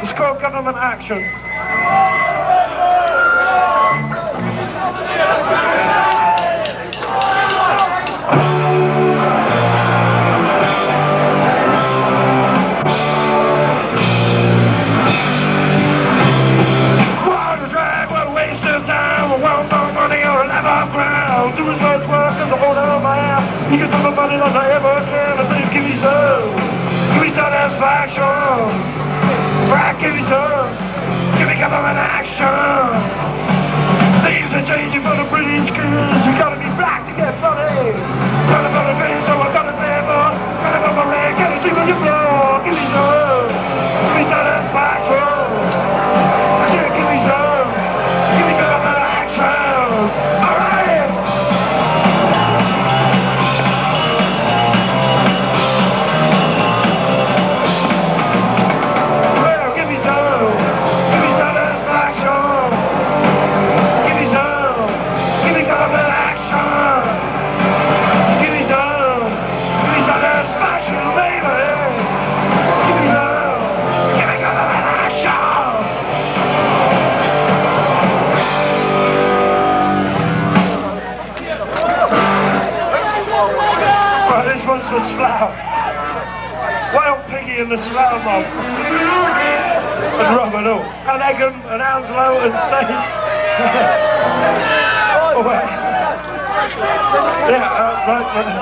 It's called government action. Do as much work as I my ass. Money as I ever can. I say, give me some. Give me satisfaction. Brad, give This the slough. Wild Piggy and the Slough Mob. and Robin Hood. And Egham and Hounslow and State. oh. Yeah, uh, right.